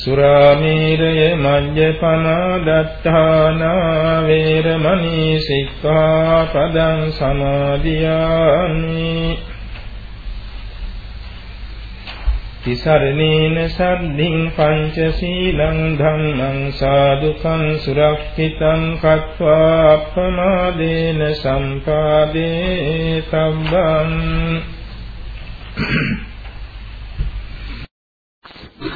සුරාමීරය මජ්ජපනා දත්තානා වේරමණී සික්ඛාපදං සමාදියාමි. තිසරණේන සද්ධින් පංචශීලං ධම්මං සාදුකං සුරක්ෂිතං කତ୍වා අප්පමාදේන සම්පාදේ තබ්බං.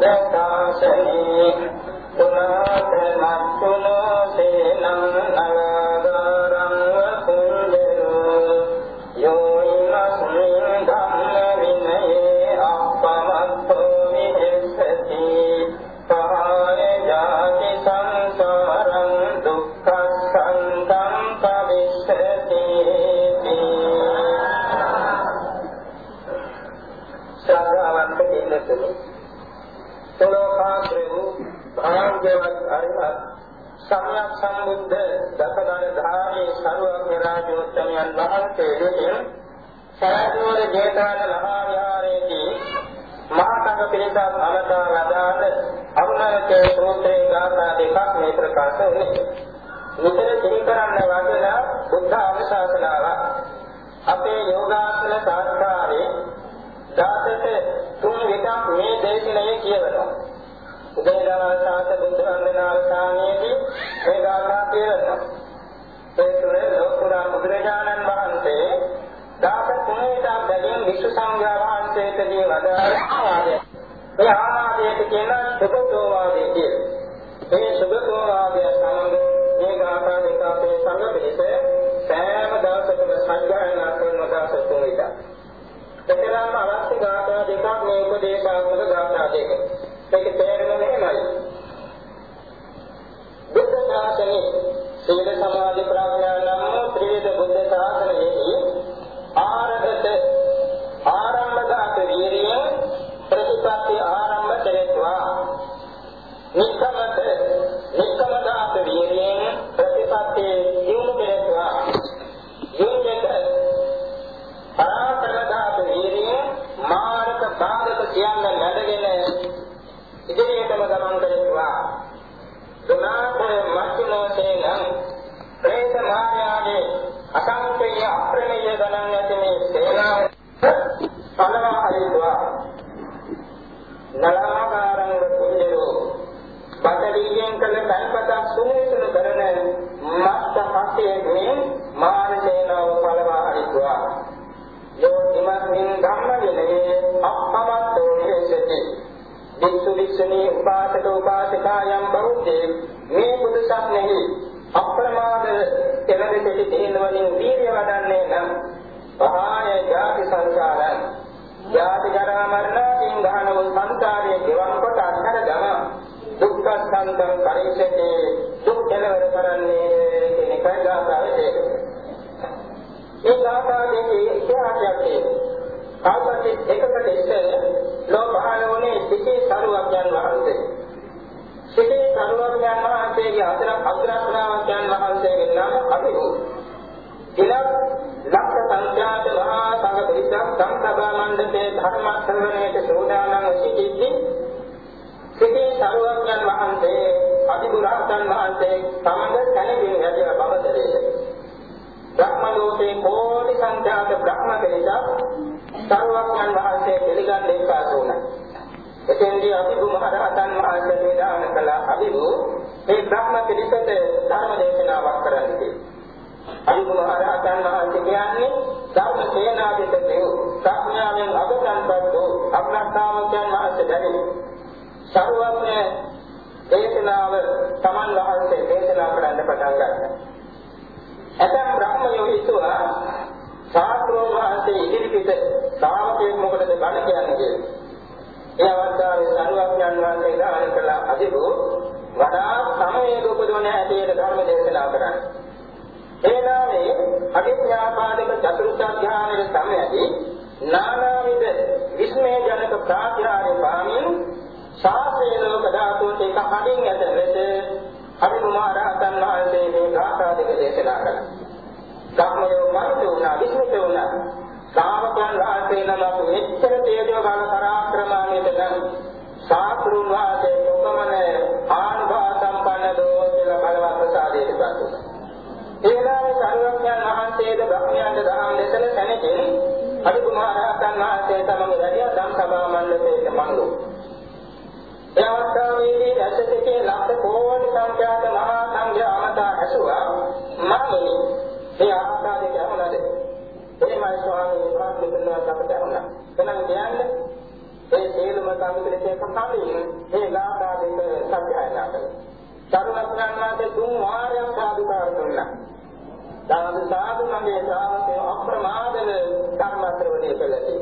දකාසනේ තුනාත නත්තුන සරුවඥ රාජෝත්තමයන් වහන්සේ විසින් සරණෝර ජේතවන මහා විහාරයේදී මහා සංඝ පිරිසක් අමතා ලදාන අරුණාචල සූත්‍රයේ ගාථා දෙකක් මේ ප්‍රකාශ වෙන්නේ. මෙතන සිහි කරන්න වදන බුද්ධ අනුශාසනාව අපේ යෝගාසන සාස්ත්‍රාවේ දාසට තුන් විටක් මේ දේශනාවේ කියවනවා. උදේදවල් සාත බුද්ධ වන්දනාවසානයේදී මේ ගාථා කියවනවා. ඒ තුනේ ලෝකුරා බුදුරජාණන් වහන්සේ දාස තුන් විටක් බැගින් විශ්ව සංඝයා වහන්සේටදී වදාළ ආවාදය. මේ ආවාදයට කියන සුභතෝ වාදය කියලා. මේ සුභතෝ වාදය සමග මේ ගාථා දෙක අපේ සංඝ පිළිස සෑම දවසකම සංගායනා කරන දවස් තුන විතර. එතරම් අවශ්‍ය ගාථා දෙකක් මේ උපදේශාත්මක ගාථා දෙක. ඒක තේරෙන්නේ මෙහෙමයි. බුද්ධ ශාසනයේ සීල සමාධි ප්‍රඥා නම් ත්‍රිවිධ බුද්ධ ශාසනයේ ආරගත එතෙන්දී අභිභූ මහරහතන් වහන්සේ වේදාන කළ අභිභූ මේ බ්‍රහ්ම පිරිසට ධර්ම දේශනාවක් කරන්නේ. අභිභූ මහරහතන් වහන්සේ කියන්නේ ධර්ම සේනාධිපති වූ ප්‍රඥාවෙන් අගතන්පත් වූ අග්‍රස්ථාවකයන් වහන්සේ දැනේ. සරුවක්ය දේශනාව තමන් වහන්සේ දේශනා කරන්න පටන් ගත්තා. ඇතම් බ්‍රහ්මයෝ හිතුවා සාස්ත්‍රෝන් වහන්සේ ඉදිරිපිට ශ්‍රාවකයෙක් මොකටද බණ කියන්නේ කියලා. ඒ අවස්ථාවේ සරුවඥන් වහන්සේ දාන කළ අදිබු වඩා සමයේ උපදවන ඇටේට ධර්ම දේශනා කරන්නේ. ඒ නාමයේ අභිඥාපාදක චතුර්ථ ඥානයේ සමයදී නානාවිද විස්මයජනක ප්‍රාතිහාර්ය පාමින් ශාස්ත්‍රයේ ලෝක ධාතුවට එක හදින් ඇත වෙත අභිමුමාරහතන් වහන්සේ මේ ගාථා දෙක දේශනා කළා. ධම්මයෝ මනිත වුණා විස්මිත වුණා. ශ්‍රාවකයන් වහන්සේ නමක් මෙච්චර තේජෝ බල පරාක්‍රමණයට නම් සාතුරුන් වහන්සේ කොපමණ ආනුභාව සම්පන්න දෝ කියලා බලවත් ප්‍රසාදයට පත් වුණා. ඒ වෙලාවේ සාරවත්යන් වහන්සේද බ්‍රහ්මයන්ට දහම් දෙසන තැනකින් අභිමුමාරහතන් වහන්සේ තමගේ වැඩිය ධම් සභා මණ්ඩපයට මංගු. ඒ අවස්ථාවේදී රැසකේ ලක්ෂ කෝටි සංඛ්‍යාත මහා සංඝයා අමතා ඇසුවා මමනි මේ ආකාරයට යමුනද එහෙමයි ස්වාමීන් වහන්සේ දෙන්නා අපට යමුනා එනම් කියන්නේ ඒ සියලුම සංකල්පයේ කතාවේ මේ ගාථා දෙක සත්‍යයනා කළා සරුණස්නාන්සේ තුන් වාරයක් සාදුකාර දුන්නා. සාදු සාදු මගේ ශ්‍රාවකයන් අප්‍රමාදව ධර්ම ශ්‍රවණය කළේ.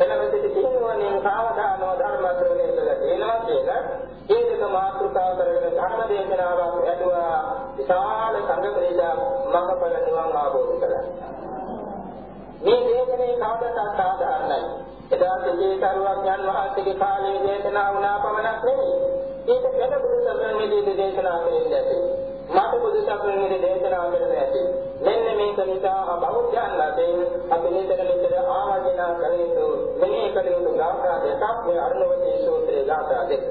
එළවෙති තීනුවනින් සාවධානව ධර්ම ශ්‍රවණය කළා. එනවා කියලා ඒ දෙක මාතෘකා කරගෙන ධර්ම දේශනාවක් ඇදුවා විශාල සංඝ ප්‍රේජා මඟපල නිවන් ආબોධ කළා. මේ දේශනේ කාටත් සාධාරණයි එදා සිටී කරුවක් යන වහන්සේගේ කාලයේ දේශනා වුණා පමණක් නෙවෙයි. ඒක ගැන බුදු සසුන නිදී දේශනා කරන්නේ ඇති. මට බුදු සසුන නිදී දේශනා කරන්නේ ඇති. මෙන්න මේක නිසා බෞද්ධයන් වශයෙන් අපි නිතර නිතර ආවර්ජන කළ යුතු මෙහි කළ යුතු ගාථා දෙකක් මේ අරණවතී සූත්‍රයේ ගාථා දෙක.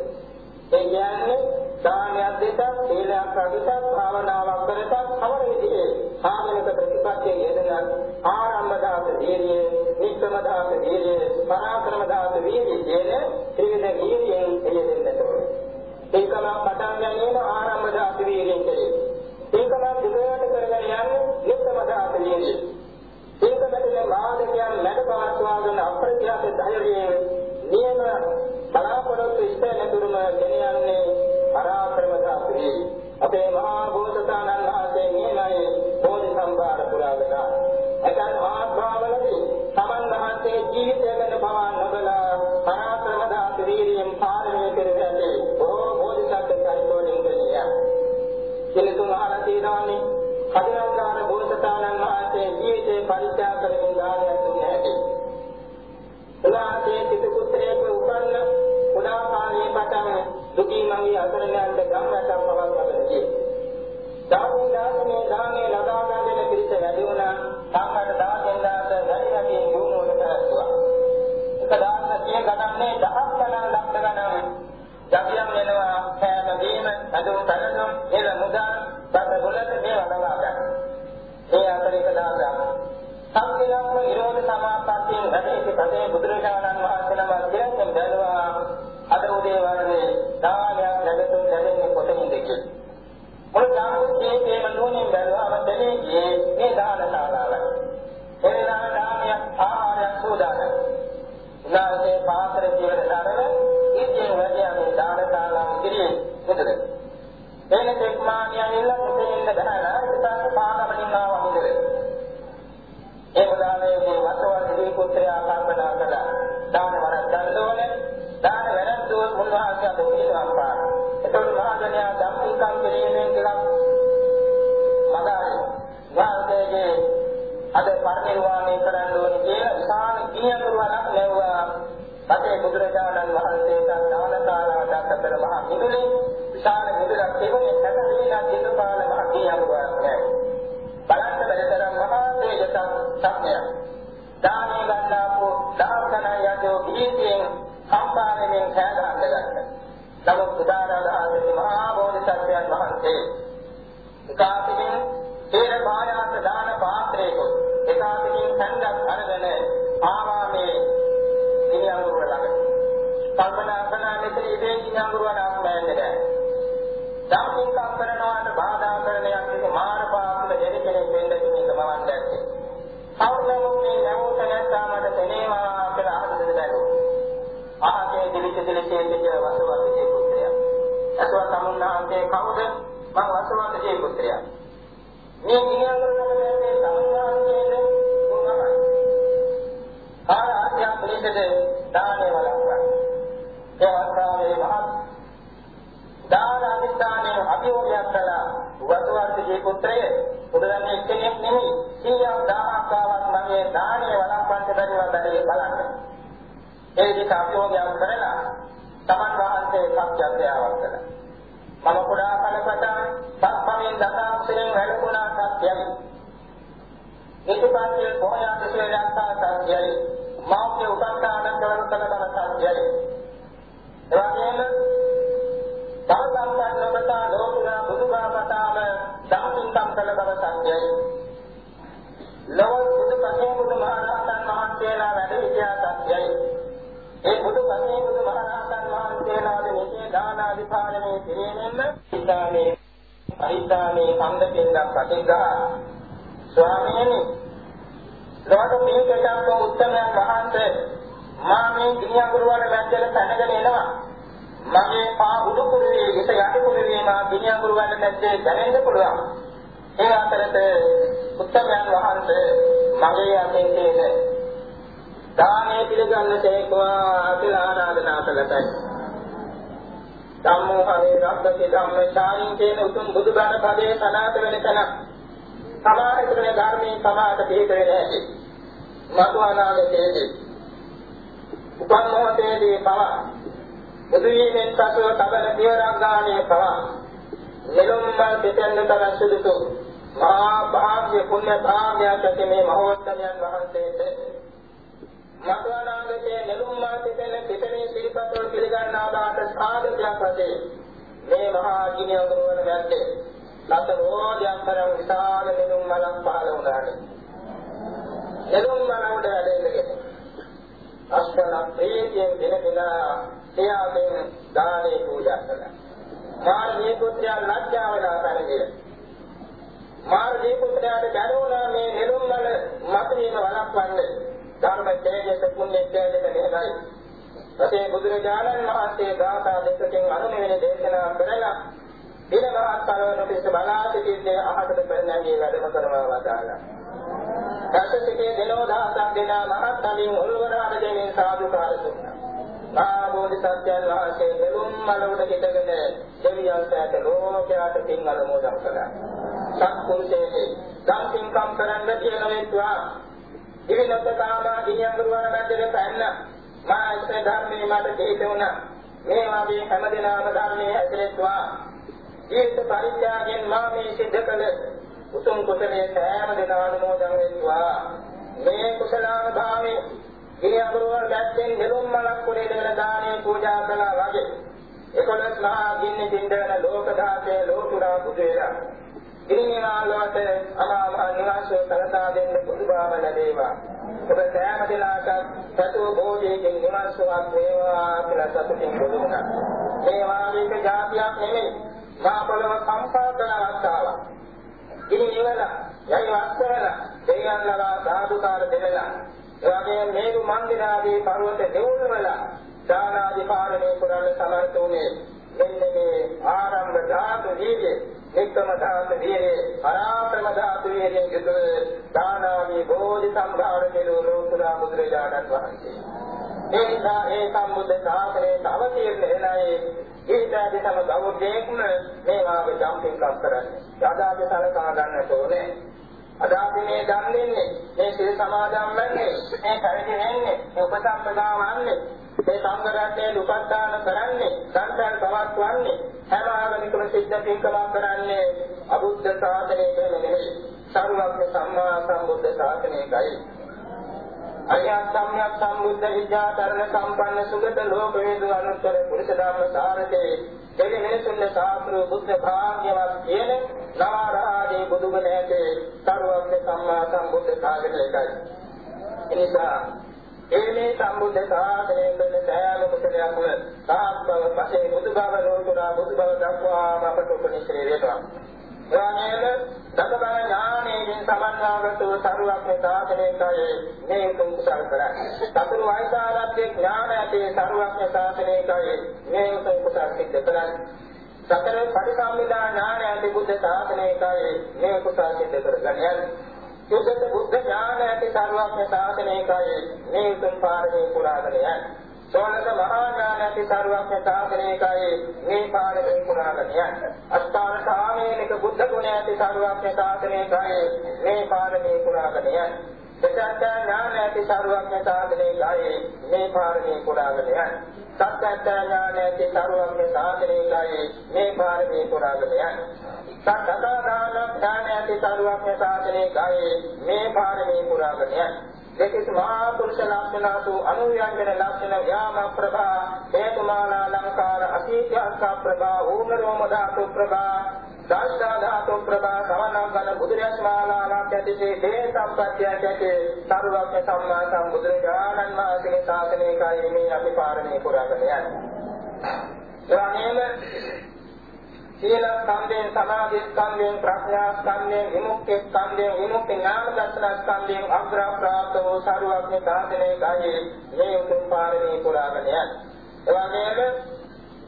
ඒ කියන්නේ දානයක් දෙකක්, සීලයක් අදිටක්, භාවනාවක් කරටක්, කවර විදිහේ සාමනික ප්‍රතිපත්තිය යෙදෙන ආරම්භ දාස දීර්ය, නික්කම දාස දීර්ය, පරාක්‍රම දාස වීර්ය කියන ත්‍රිවිධ වීර්යයෙන් යෙදෙන්නට ඕනේ. ඒකම පටන් ගැනීම ආරම්භ දාස වීර්යයෙන් කෙරේ. ඒකම දිගට කරගෙන යන්නේ නික්කම දාස වීර්යය. ඒකමැදින් මාදකයන් මැඩ පවත්වාගෙන අප්‍රත්‍යාස අපේ මහා බෝසතාණන් එන තෙක්මානිය ඉල්ල මුදින්ද බහලා ඉතින් පානමනින් ආව මුදල. ඒ උදාහරණයේදී වසවර්ගී පුත්‍රයා කල්පනා කළා. දාන වරක් ගන්න ඕනේ. දාන වැරද්දුව උන්වහන්සේ අද පිළිතුරක් පාන. එතකොට මහජනයා ධම්මිකම් පිළිවෙලින් ටිකක් මගාරි. වාසයේ අද පරිනිර්වාණය කරන්න ඕනේ කියලා විශාල ගිනියඳුරක් ලැබුවා. පතේ බුදුරජාණන් වහන්සේට මහ ගිනියඳුරක් නෑ. බලන්න බැරිතරම් මහා තේජසක් සත්‍යයක්. දානේ ගන්නාපු දාර්ශන යදෝ ගීතයෙන් සම්පාදනයෙන් සෑදහන්න ගත්තා. නමුත් උදාරාදාසේ මහා බෝධිසත්වයන් වහන්සේ එකාපිටින් තේර පායාස දාන පාත්‍රයක එකාපිටින් සංගත් අරගෙන ආවා මේ ඉනියංගුර ළඟ. කල්පනා කරන මෙතන ඉදේ ඉනියංගුර ළඟ බෑන්නේ. ධම්මික දිවිච දිලිසේ සිට වසවතේ පුත්‍රයා. අසවත් සමුන්නාන්තේ කවුද? මම වසවතේ පුත්‍රයා. මේ ගියංගලකට මේ සමුන්නාන්තේද මොනවායි? ආර ආත්‍ය පිළිසෙද දානේ වලක්වා. ඒ අවස්ථාවේ මහත් දාන අධිෂ්ඨානයේ අභියෝගයක් කළා වසවර්ගයේ පුත්‍රය උදරන්නේ එක්කෙනෙක් නෙමෙයි සීයක් දානක් ආවත් මගේ දානේ වළක්වන්න බැරිව බැරි බලන්න ඒ විදිහට අභියෝගයක් කරලා තමන් වහන්සේ සත්‍යත්‍යාවක් කළා මම කුඩා කලකට සත්පමෙන් දසාක්ෂරෙන් වැඩුණා සත්‍යයි ඉතිපස්සේ පොයා විශ්වයක් සත්‍යයි මාගේ උපස්ථාන කරන කල සත්‍යයි එවැගේම සාසංකන් නොමතා ලෝකුණා බුදුබාමතාම ධම්මින්කම් කළ බව සත්‍යයි. ලෝක බුදු පසේ බුදු මහරහතන් වහන්සේලා වැඩ සිටියා සත්‍යයි. ඒ බුදු පසේ බුදු මහරහතන් වහන්සේලාගේ නිසේ දානාදි පාලනයේ කිරීමෙන්ම ඉතාලේ අයිතාලේ සංගතෙන්දක් කටිගා ස්වාමීනි ලෝක මේකටම උත්තමයන් වහන්සේ මා මේ ගිනියඟුරු වල මැද්දට පැනගෙන එනවා මගේ පා උඩු කුරුවේ ඉත යටි කුරුවේ මා ගිනියඟුරු ගන්න නැත්තේ දැනෙන්න පුළුවන්. ඒ අතරත උත්තමයන් වහන්සේ මගේ අතෙන් තේන දානේ පිළිගන්න තේකවා කියලා ආරාධනා කළතයි. ධම්මෝ හරේ රබ්බති ධම්මචාරින් කියන උතුම් බුදුබණ පදයේ සනාත වෙන තැන සමාහිතනේ ධර්මයේ සමාත පිළිකරේ නැහැ. මතු අනාගතයේදී උපන් මොහොතේදී පවා. බුදු වීමෙන් පසුව තබන පියවරක් ගානේ පවා. නිලුම් මල් දෙතෙන් තරම් සුදුසු මහා භාග්‍ය පුණ්‍ය භාග්‍යයක් ඇති මේ මහෝත්තමයන් වහන්සේට මතවනාගතේ නිලුම් මල් දෙතෙන් දෙතනේ සිරිපත්වල පිළිගන්නා දාට සාධකයක් වශයෙන් මේ මහා ගිනි අඟුරු වල වැද්දේ ලත රෝධයන් තරම් විශාල නිලුම් මලක් පහළ වුණානේ නිලුම් මල උඩ වැඩෙන්නගෙන අස්තන ප්‍රීතියෙන් දින දින එයාගෙන් දානේ පූජා කළා. මාර්ගී පුත්‍රයා ලැජ්ජා වෙලා පැනගිය. මාර්ගී පුත්‍රයාට දැනුණා මේ නෙළුම් වල මතරීම වළක්වන්නේ ධර්ම තේජස පුණ්‍ය තේජස නෙමෙයි. රසේ බුදුරජාණන් වහන්සේ ගාථා දෙකකින් අනුමෙවෙන දේශනා කරලා දින මහත් කලවන පිට බලා සිටින්නේ අහකට පෙරණැගී වැඩම කරනවා වදාලා. දසසිතේ දෙනෝ දහසක් දෙනා මහත් අලින් උල්වරාද දෙමින් සාදුකාර දුන්නා. මහා බෝධිසත්වයන් වහන්සේ දෙලුම් මලවුඩ හිටගෙන දෙවියන්ට ලෝකයාට පින් අනුමෝදන් කළා. සත්පුරුෂයේ දම් පින්කම් කරන්න කියන වේත්වා ඉවිලොත් කාමා දිනියඟුරුවන මැදට පැන්න මා ඉස්සේ ධර්මයේ මට දෙහිත වුණා. මේ වාගේ හැමදෙනාම ධර්මයේ හැසිරෙත්වා ජීවිත පරිත්‍යාගයෙන් මා මේ සිද්ධ කළ උතුම් කුසලයේ සෑම දෙනා අනුමෝදන් වෙත්වා. මේ කුසලාන භාවයේ ගිරියඹරුවල් දැක්කෙන් නෙළුම් මලක් කුලේ දෙන දානේ පූජා කළා වගේ. එකොළොස් මහා ගින්නේ දින්දවන ලෝක ධාතයේ ලෝතුරා බුදේලා. ඉරිණාලවට අමාමහ නිවාසය කරතා දෙන්න බුදුබාව ලැබේවා. ඔබ සෑම දිනකට සතු භෝජයෙන් නිවාසයක් වේවා කියලා සතුටින් බුදුනා. මේ වාගේක જાතියක් නෙමෙයි. මා පොළව කම්පා කරන අවස්ථාවක්. ඉතින් ඉවලා යයි වස්තරල දෙයයන්ලා සාදුකාර දෙවලා එවැගේ මේරු මන්දිරාදී පර්වත දෙවුල්වල දානාදී පාරමී පුරාණ සමර්ථ උනේ මෙන්න මේ ආරම්භ ධාතු දීයේ එක්කම ධාතු දීයේ පරාප්‍රම ධාතු දීයේ යුතුව දානාදී බෝධි සම්භාර කෙළු ලෝතුරා බුදුරජාණන් වහන්සේ ඒ නිසා ඒ සම්බුද්ධ ශාසනයට අවතීර්ණ වෙනයි ඊටදී තම ගෞරවයෙන් මේ වාගේ ජම්පින්කම් කරන්නේ. සාදාගේ සලකා ගන්නට ඕනේ. අද අපි මේ දන් දෙන්නේ මේ සිල් සමාදන් වෙන්නේ මේ පරිදි වෙන්නේ මේ උපසම්පදා වන්නේ මේ සංඝ රත්නයේ උපස්ථාන කරන්නේ සංසාර පවත්වන්නේ හැම ආගමිකම සිද්ධ පින්කමක් කරන්නේ අබුද්ධ ශාසනයේ නෙමෙයි. සරුවක්ම සම්මා සම්බුද්ධ ශාසනයයි අරියත් සම්්‍යක් සම්බුද්ධ විද්‍යාතරණ සම්පන්න සුගත ලෝක වේද අනුත්තර පුරුෂ ධර්ම සාරතේ දෙවි මිනිසුන්ගේ සාස්ත්‍ර බුද්ධ භාග්‍යවත් කියන නවරහදී බුදුගුණ ඇතේ සරුවක්ම සම්මා සම්බුද්ධ ශාසනයයි එනිසා ඒ මේ සම්බුද්ධ ශාසනයෙන් කරන සෑම කුසලයක්ම සාත් බව පසේ බුදු බව ලෝතුරා බුදු බව දක්වාම අපට උපනිශ්‍රේ වේවා එවැගේම දසබල ඥානයෙන් සමන්වාගත වූ සරුවක්ම සාසනයකයි මේ උතුම් කුසල් කරන්නේ. සතුරු වෛසාරත්‍ය ඥාන ඇති සරුවක්ම සාසනයකයි මේ උතුම් කුසල් සිද්ධ කරන්නේ. සතර පරිසම්මිදා ඥාන ඇති බුද්ධ සාසනයකයි මේ කුසල් සිද්ධ කරගන්නේ. සුද්ධ බුද්ධ ඥාන ඇති සරුවක්ම සාසනයකයි මේ උතුම් පාරමී පුරාගෙන යන්නේ. සෝනක මහා ඥාන ඇති සරුවක්ම සාසනයකයි මේ පාරමී පුරාගෙන යන්නේ. අස්ථාන සාමේනික බුද්ධ ගුණ ඇති සරුවක්ම සාසනයකයි මේ පාරමී පුරාගෙන යන්නේ. දසත්‍ය ඥාන ඇති සරුවක්ම සාසනයකයි මේ පාරමී පුරාගෙන යන්නේ. සත්‍යත්‍ය ඥාන ඇති සරුවක්ම සාසනයකයි මේ පාරමී පුරාගෙන යන්නේ. සත්‍යදාන ඥාන ඇති සරුවක්ම සාසනයකයි මේ පාරමී පුරාගෙන යන්නේ. දෙකිස් මහා පුරුෂ ලක්ෂණාසු අනුයන්ජන ලක්ෂණ යාම ප්‍රභා හේතුමාලා ලංකාර අසීත්‍යස්ක ප්‍රභා ඌමරෝම ධාතු ප්‍රභා දාස්සා ධාතු ප්‍රභා සවනංගන බුදුරජාණන් මාලාවක් ඇතිසේ දේ සම්පත්‍ය ඇති සරුවක්ම සම්මා සම්බුදුරජාණන් වහන්සේගේ ශාසනයකයි මේ අපි පාරමී පුරාගෙන යන්නේ. එවැනීම සීල ස්කන්ධයෙන් සමාධි ස්කන්ධයෙන් ප්‍රඥා ස්කන්ධයෙන් විමුක්ති ස්කන්ධයෙන් විමුක්ති ඥාන දර්ශන ස්කන්ධයෙන් අග්‍ර ප්‍රාප්ත වූ සරුවක්ඥ සාධනයකයි මේ උතුම් පාරමී පුරාගෙන යන්නේ. එවැගේම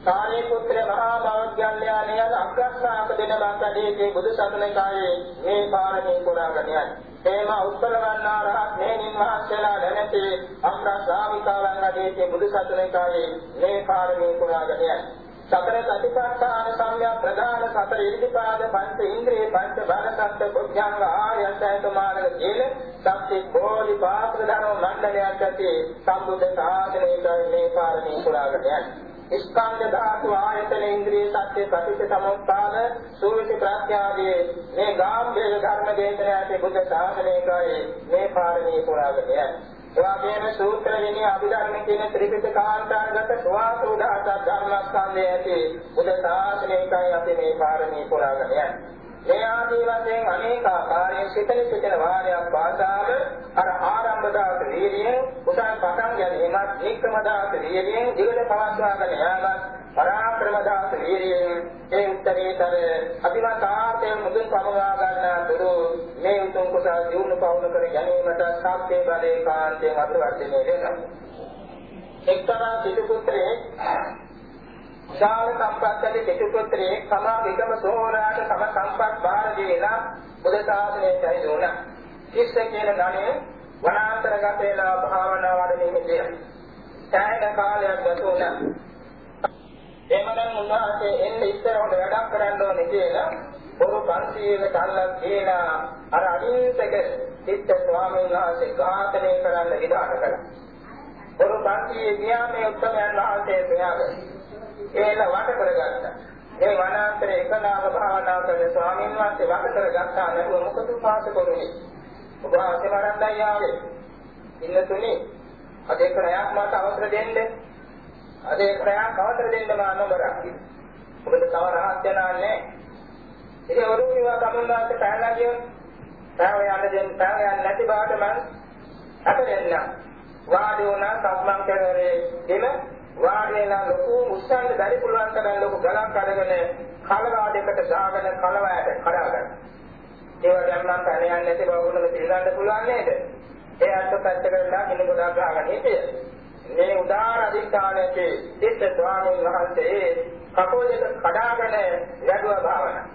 කාණී පුත්‍ර මහා බෞද්ධයන්යන් යන අග්‍රශ්‍රාවක දෙන බංකඩේගේ බුදු සසුනේකායේ මේ පාරමී පුරාගෙන යන්නේ. එම උත්තර වන්නා රහත් මේනින් මහත්ලා නැති අග්‍රශ්‍රාවිකාවන් අධේගේ බුදු සසුනේකායේ මේ පාරමී පුරාගෙන යන්නේ. සතර සතිපට්ඨාන සම්‍යක් ප්‍රධාන සතර සතර ඉරිපාද පංච ඉන්ද්‍රිය පංච බාලසත්ත්ව බුද්ධංග ආයතයත මාර්ග කියන සත්‍ය බෝධි පාත්‍ර ධර්ම මණ්ඩලයක් ඇති සම්බුද්ධ සාසනයේ මේ පාරමී පුරාගෙන යන්නේ ස්කන්ධ ධාතු ආයතන ඉන්ද්‍රිය සත්‍ය ප්‍රතිච සමුත්පාද සූවිසි ප්‍රත්‍යාදී මේ ගාම්භීර ධර්ම දේශනාවේ බුද්ධ ශාසනයකයි මේ පාරමී පුරාගෙන යන්නේ එවාගේම සූත්‍ර විනය අභිධර්ම කියන ත්‍රිපිටකාන්තර්ගත සවාස උදාහත ධර්මස්කන්ධය ඇති බුද්ධ ශාසනයකයි අපි මේ පාරමී පුරාගෙන යන්නේ. මේ ආදී වශයෙන් අනේක ආකාරයෙන් සිතන සිතන වාරයක් පාසාම අර ආරම්භ දාත වීර්යයෙන් උසන් පටන් ගැනීමත් ඒකම දාත වීර්යයෙන් දිගට පවත්වාගෙන යාමත් පරාක්‍රම දාත වීර්යයෙන් ඒ උත්තරීතර අභිමතාර්ථයෙන් මුදුන් පමවා ගන්නා දුරු මේ උතුම් කුසල දිනු පවුන කර ගැනීමට සාක්ෂේ බලේ කාන්තයෙන් අත්වර්ධනය වෙනවා එක්තරා සිටු පුත්‍රයෙක් ශාල සම්පත්තේ සිටු පුත්‍රයෙක් තමා විගම සෝරාට තම සම්පත් බාර දීලා බුද්ධ ශාසනයට ඇවිදුණා. ඉස්ස කියන ගණය වනාන්තරගත වෙලා භාවනා වඩමින් ඉඳලා. සෑහෙන කාලයක් ගත වුණා. එමනම් උන්වහන්සේ එන්නේ ඉස්සරහට වැඩක් කරන්න ඕනේ කියලා බොරු 500ක තල්ලක් කියලා අර අහිංසක චිත්ත ස්වාමීන් වහන්සේ ඝාතනය කරන්න විධාන කළා. බොරු 500 ගියා මේ උත්තමයන් වහන්සේ ප්‍රයාග. ඒල වට කරගත්තා. මේ වනාන්තරේ එකනාම භාවනා කරන ස්වාමීන් වහන්සේ වට කරගත්තා නේද මොකද පාස කරුනේ. ඔබ ආසේ වරන්දයි ආවේ. ඉන්න තුනේ අද එක්ක රැයක් මාත අවසර දෙන්නේ අද ඒ ප්‍රයන් කවතර දෙන්න මා නොබරක්. මොකද තව රහත් යනාන්නේ. ඉතින් වරු විවා කමුන්දාට පැනලා ගියොත් පැව යන්න දෙන්න පැව යන්න නැති බාට මං අත දෙන්න. වාඩි වුණා සම්මන් කරේ දෙම වාඩි වෙනා ලොකු උස්සන්න බැරි පුළුවන් තරම් ලොකු ගලක් අරගෙන කලවා දෙකට දාගෙන කලවයට කඩාගන්න. ඒව දැම්මම පැන යන්නේ නැති බව උනම පිළිගන්න පුළුවන් නේද? ඒ අත්ත පැත්තකට දාගෙන ගොඩක් ගහගෙන හිටියේ. මේ උදාර අධිෂ්ඨානයේ සිත් ස්වාමීන් වහන්සේ කපෝල දෙක කඩාගෙන යදුවා භාවනා.